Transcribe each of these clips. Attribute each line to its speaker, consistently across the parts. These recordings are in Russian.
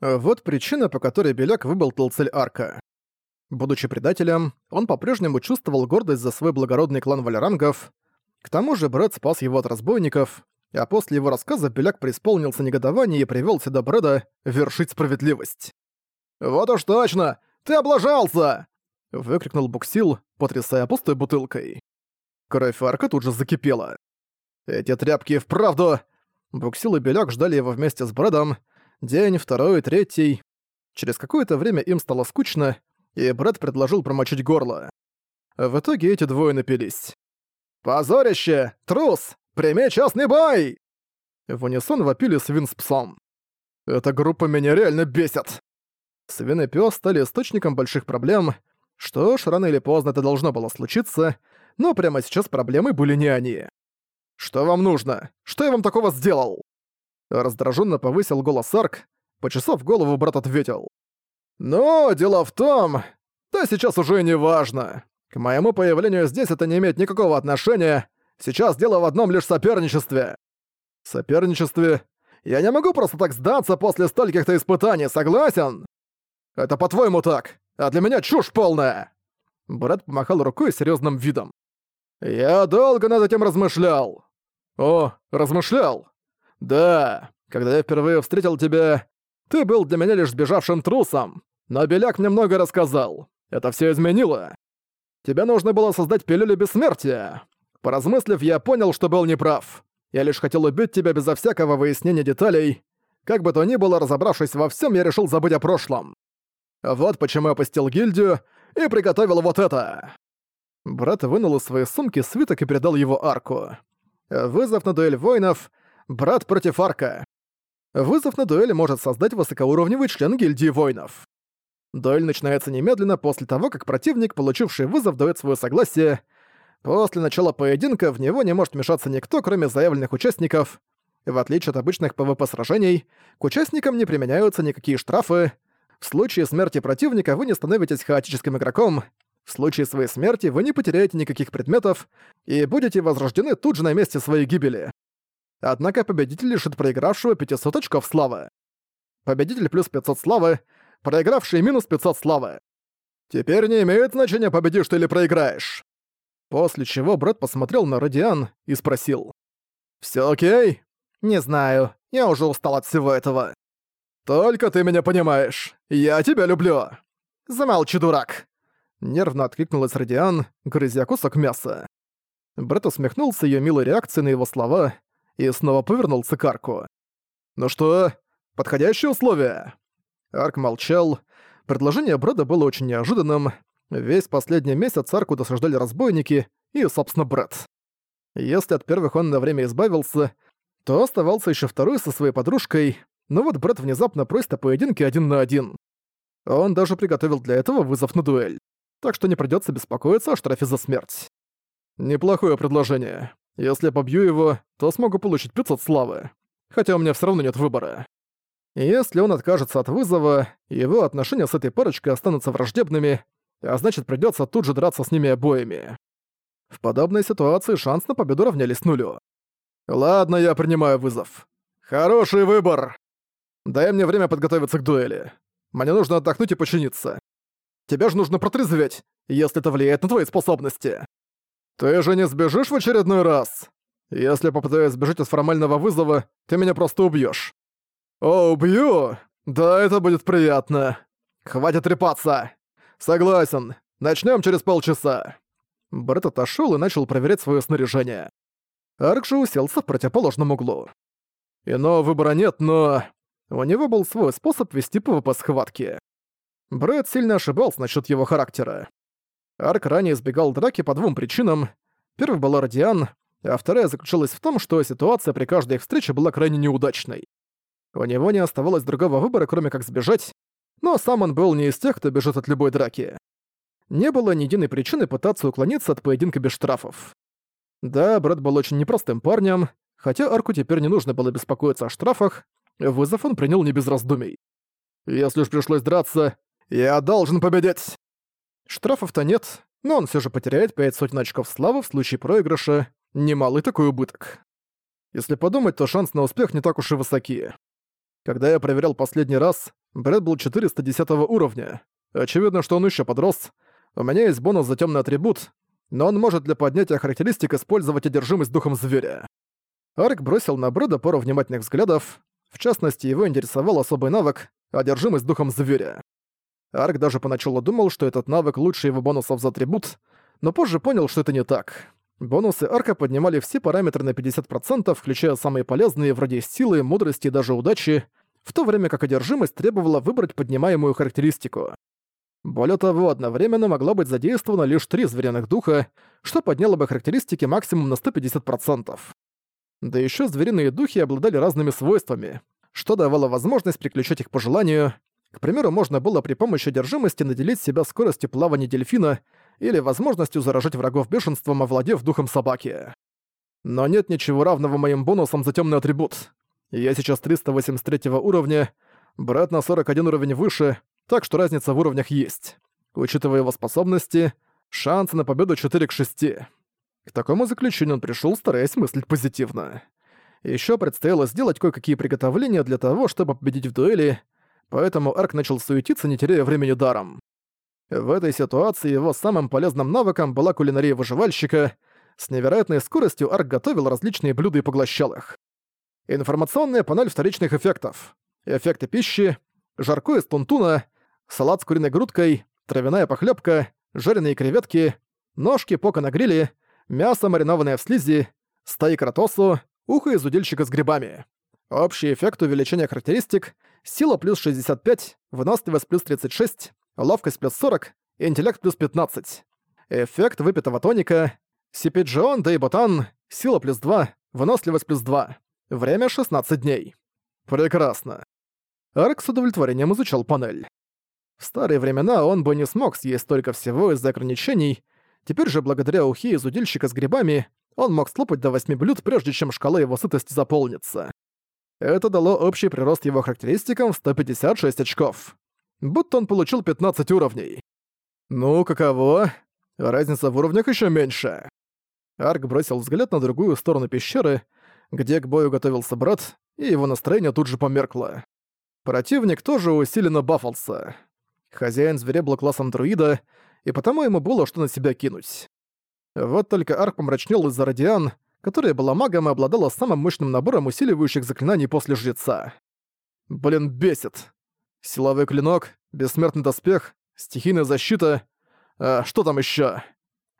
Speaker 1: Вот причина, по которой Беляк выболтал цель арка. Будучи предателем, он по-прежнему чувствовал гордость за свой благородный клан валерангов. К тому же Брэд спас его от разбойников, а после его рассказа Беляк преисполнился негодование и привел сюда Брэда вершить справедливость. «Вот уж точно! Ты облажался!» — выкрикнул Буксил, потрясая пустой бутылкой. Кровь Арка тут же закипела. «Эти тряпки вправду...» Буксил и Беляк ждали его вместе с Брэдом. День, второй, третий. Через какое-то время им стало скучно, и Брэд предложил промочить горло. В итоге эти двое напились. «Позорище! Трус! Прими частный бой!» В унисон вопили свин с псом. «Эта группа меня реально бесит!» Свин и пёс стали источником больших проблем. Что ж, рано или поздно это должно было случиться, но прямо сейчас проблемы были не они. «Что вам нужно? Что я вам такого сделал?» Раздраженно повысил голос Арк, почесав голову, брат ответил. «Ну, дело в том... Да сейчас уже не важно. К моему появлению здесь это не имеет никакого отношения. Сейчас дело в одном лишь соперничестве». «Соперничестве? Я не могу просто так сдаться после стольких-то испытаний, согласен?» «Это по-твоему так, а для меня чушь полная!» Брат помахал рукой серьезным видом. «Я долго над этим размышлял». «О, размышлял?» «Да, когда я впервые встретил тебя, ты был для меня лишь сбежавшим трусом, но Беляк мне много рассказал. Это все изменило. Тебе нужно было создать пилюлю бессмертия. Поразмыслив, я понял, что был неправ. Я лишь хотел убить тебя безо всякого выяснения деталей. Как бы то ни было, разобравшись во всем, я решил забыть о прошлом. Вот почему я посетил гильдию и приготовил вот это. Брат вынул из своей сумки свиток и передал его арку. Вызов на дуэль воинов Брат против арка. Вызов на дуэль может создать высокоуровневый член гильдии воинов. Дуэль начинается немедленно после того, как противник, получивший вызов, дает свое согласие. После начала поединка в него не может вмешаться никто, кроме заявленных участников. В отличие от обычных ПВП-сражений, к участникам не применяются никакие штрафы. В случае смерти противника вы не становитесь хаотическим игроком. В случае своей смерти вы не потеряете никаких предметов и будете возрождены тут же на месте своей гибели. Однако победитель лишит проигравшего 500 очков славы. Победитель плюс 500 славы, проигравший минус 500 славы. Теперь не имеет значения, победишь ты или проиграешь. После чего Брэд посмотрел на Радиан и спросил. «Всё окей?» «Не знаю. Я уже устал от всего этого». «Только ты меня понимаешь. Я тебя люблю!» «Замолчи, дурак!» Нервно откликнулась Радиан, грызя кусок мяса. Брэд усмехнулся её милой реакцией на его слова и снова повернулся к Арку. «Ну что, подходящие условия?» Арк молчал. Предложение Брэда было очень неожиданным. Весь последний месяц Арку досаждали разбойники и, собственно, Брэд. Если от первых он на время избавился, то оставался еще второй со своей подружкой, но вот Брэд внезапно просит о поединке один на один. Он даже приготовил для этого вызов на дуэль, так что не придется беспокоиться о штрафе за смерть. Неплохое предложение. Если я побью его, то смогу получить 500 славы. Хотя у меня все равно нет выбора. Если он откажется от вызова, его отношения с этой парочкой останутся враждебными, а значит придется тут же драться с ними обоими. В подобной ситуации шанс на победу равнялись нулю. Ладно, я принимаю вызов. Хороший выбор. Дай мне время подготовиться к дуэли. Мне нужно отдохнуть и починиться. Тебе же нужно протрезветь, если это влияет на твои способности. «Ты же не сбежишь в очередной раз? Если попытаюсь сбежать от формального вызова, ты меня просто убьёшь». «О, убью? Да, это будет приятно. Хватит трепаться. Согласен. Начнём через полчаса». Брэд отошёл и начал проверять своё снаряжение. Арк же уселся в противоположном углу. Иного выбора нет, но... У него был свой способ вести ПВП-схватки. Брэд сильно ошибался насчёт его характера. Арк ранее избегал драки по двум причинам. Первой была Радиан, а вторая заключалась в том, что ситуация при каждой их встрече была крайне неудачной. У него не оставалось другого выбора, кроме как сбежать, но сам он был не из тех, кто бежит от любой драки. Не было ни единой причины пытаться уклониться от поединка без штрафов. Да, Брэд был очень непростым парнем, хотя Арку теперь не нужно было беспокоиться о штрафах, вызов он принял не без раздумий. «Если уж пришлось драться, я должен победить!» Штрафов-то нет, но он все же потеряет пять сотен очков славы в случае проигрыша. Немалый такой убыток. Если подумать, то шанс на успех не так уж и высоки. Когда я проверял последний раз, Брэд был 410 уровня. Очевидно, что он еще подрос. У меня есть бонус за темный атрибут, но он может для поднятия характеристик использовать одержимость духом зверя. Арк бросил на Брэда пару внимательных взглядов. В частности, его интересовал особый навык — одержимость духом зверя. Арк даже поначалу думал, что этот навык лучше его бонусов за атрибут, но позже понял, что это не так. Бонусы Арка поднимали все параметры на 50%, включая самые полезные, вроде силы, мудрости и даже удачи, в то время как одержимость требовала выбрать поднимаемую характеристику. Более того, одновременно могло быть задействовано лишь три звериных духа, что подняло бы характеристики максимум на 150%. Да еще звериные духи обладали разными свойствами, что давало возможность приключать их по желанию. К примеру, можно было при помощи одержимости наделить себя скоростью плавания дельфина или возможностью заражать врагов бешенством, овладев духом собаки. Но нет ничего равного моим бонусам за темный атрибут. Я сейчас 383 уровня, брат на 41 уровень выше, так что разница в уровнях есть. Учитывая его способности, шансы на победу 4 к 6. К такому заключению он пришел, стараясь мыслить позитивно. Еще предстояло сделать кое-какие приготовления для того, чтобы победить в дуэли, поэтому Арк начал суетиться, не теряя времени даром. В этой ситуации его самым полезным навыком была кулинария выживальщика. С невероятной скоростью Арк готовил различные блюда и поглощал их. Информационная панель вторичных эффектов. Эффекты пищи, жаркое из тунтуна, салат с куриной грудкой, травяная похлебка, жареные креветки, ножки пока на гриле, мясо, маринованное в слизи, стейк ротосу, ухо из удильщика с грибами. Общий эффект увеличения характеристик — сила плюс 65, выносливость плюс 36, ловкость плюс 40, интеллект плюс 15. Эффект выпитого тоника — сипиджион да и ботан, сила плюс 2, выносливость плюс 2. Время 16 дней. Прекрасно. Арк с удовлетворением изучал панель. В старые времена он бы не смог съесть столько всего из-за ограничений, теперь же благодаря ухе из удильщика с грибами он мог слопать до 8 блюд, прежде чем шкала его сытости заполнится. Это дало общий прирост его характеристикам в 156 очков. Будто он получил 15 уровней. Ну, каково? Разница в уровнях еще меньше. Арк бросил взгляд на другую сторону пещеры, где к бою готовился брат, и его настроение тут же померкло. Противник тоже усиленно бафался. Хозяин зверя был классом друида, и потому ему было что на себя кинуть. Вот только Арк помрачнел из-за Радиан, которая была магом и обладала самым мощным набором усиливающих заклинаний после Жреца. Блин, бесит. Силовой клинок, бессмертный доспех, стихийная защита... А что там еще?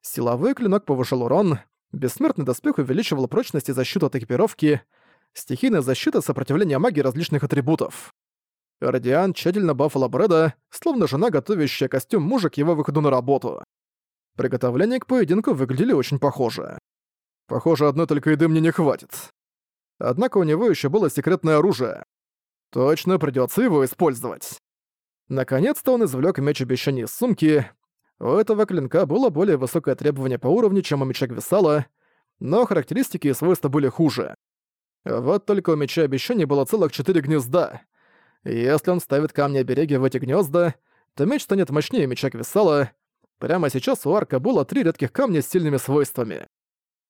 Speaker 1: Силовой клинок повышал урон, бессмертный доспех увеличивал прочность и защиту от экипировки, стихийная защита — сопротивление магии различных атрибутов. Радиан тщательно бафала Брэда, словно жена, готовящая костюм мужа к его выходу на работу. Приготовления к поединку выглядели очень похоже. Похоже, одной только еды мне не хватит. Однако у него еще было секретное оружие. Точно придется его использовать. Наконец-то он извлек меч обещаний из сумки. У этого клинка было более высокое требование по уровню, чем у меча Гвисала, но характеристики и свойства были хуже. Вот только у меча обещаний было целых четыре гнезда — если он ставит камни-обереги в эти гнезда, то меч станет мощнее меча Квисала. Прямо сейчас у арка было три редких камня с сильными свойствами.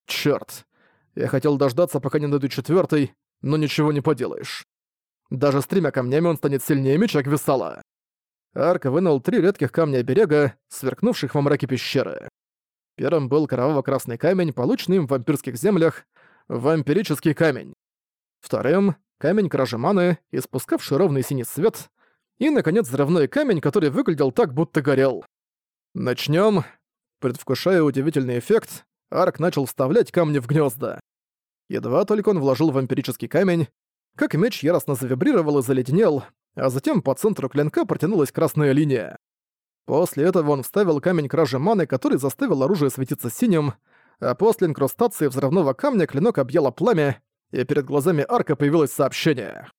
Speaker 1: Чёрт. Я хотел дождаться, пока не найду четвёртый, но ничего не поделаешь. Даже с тремя камнями он станет сильнее меча Квисала. Арк вынул три редких камня-оберега, сверкнувших во мраке пещеры. Первым был кроваво-красный камень, полученный им в вампирских землях, вампирический камень. Вторым камень кражи маны, испускавший ровный синий свет, и, наконец, взрывной камень, который выглядел так, будто горел. Начнем. Предвкушая удивительный эффект, Арк начал вставлять камни в гнезда. Едва только он вложил вампирический камень, как меч яростно завибрировал и заледенел, а затем по центру клинка протянулась красная линия. После этого он вставил камень кражи маны, который заставил оружие светиться синим, а после инкрустации взрывного камня клинок объяло пламя, и перед глазами Арка появилось сообщение.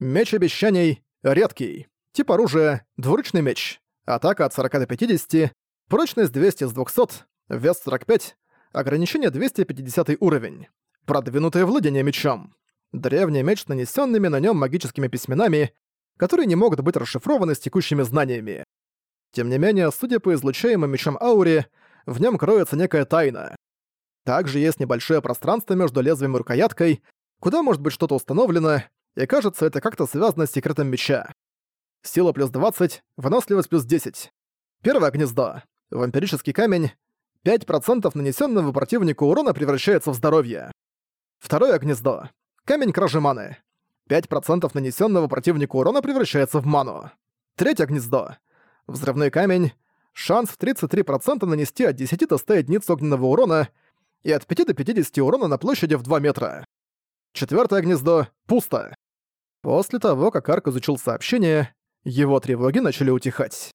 Speaker 1: Меч обещаний редкий. Тип оружия — двуручный меч. Атака от 40 до 50, прочность 200 с 200, вес 45, ограничение 250 уровень. Продвинутое владение мечом. Древний меч с нанесенными на нем магическими письменами, которые не могут быть расшифрованы с текущими знаниями. Тем не менее, судя по излучаемым мечам ауре, в нем кроется некая тайна. Также есть небольшое пространство между лезвием и рукояткой, куда может быть что-то установлено, и кажется, это как-то связано с секретом меча. Сила плюс 20, выносливость плюс 10. Первое гнездо. Вампирический камень. 5% нанесенного противнику урона превращается в здоровье. Второе гнездо. Камень кражи маны. 5% нанесенного противнику урона превращается в ману. Третье гнездо. Взрывной камень. Шанс в 33% нанести от 10 до 100 единиц огненного урона и от 5 до 50 урона на площади в 2 метра. Четвертое гнездо. Пусто. После того, как Арк изучил сообщение, его тревоги начали утихать.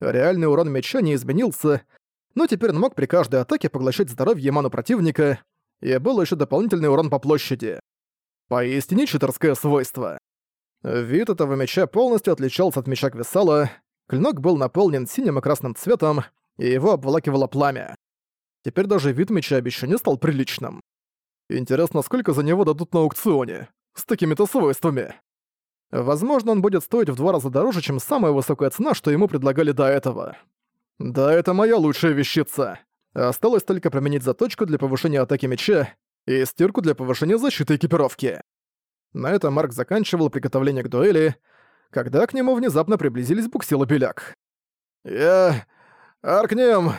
Speaker 1: Реальный урон меча не изменился, но теперь он мог при каждой атаке поглощать здоровье и ману противника, и был еще дополнительный урон по площади. Поистине читерское свойство. Вид этого меча полностью отличался от меча Квисала, клинок был наполнен синим и красным цветом, и его обволакивало пламя. Теперь даже вид меча не стал приличным. Интересно, сколько за него дадут на аукционе? С такими-то свойствами. Возможно, он будет стоить в два раза дороже, чем самая высокая цена, что ему предлагали до этого. Да, это моя лучшая вещица. Осталось только применить заточку для повышения атаки меча и стирку для повышения защиты экипировки. На этом Марк заканчивал приготовление к дуэли, когда к нему внезапно приблизились Буксил и Беляк. «Я... Аркнем...»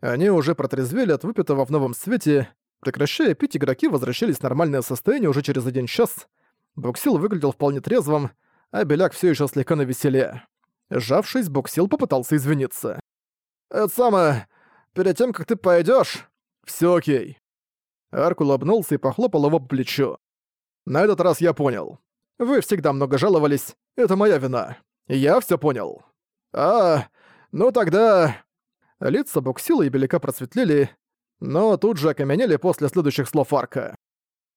Speaker 1: Они уже протрезвели от выпитого в новом свете. Прекращая пить, игроки возвращались в нормальное состояние уже через один час. Буксил выглядел вполне трезвым, а Беляк все еще слегка навеселе. Сжавшись, Буксил попытался извиниться. «Это самое... Перед тем, как ты пойдешь, все окей». Арк улыбнулся и похлопал его по плечу. «На этот раз я понял. Вы всегда много жаловались, это моя вина. Я все понял». «А, ну тогда...» Лица Буксила и Беляка просветлели, но тут же окаменели после следующих слов Арка.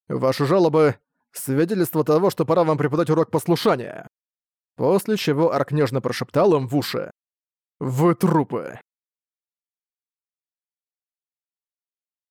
Speaker 1: «Ваши жалобы — свидетельство того, что пора вам преподать урок послушания». После чего Арк нежно прошептал им в уши. «Вы трупы».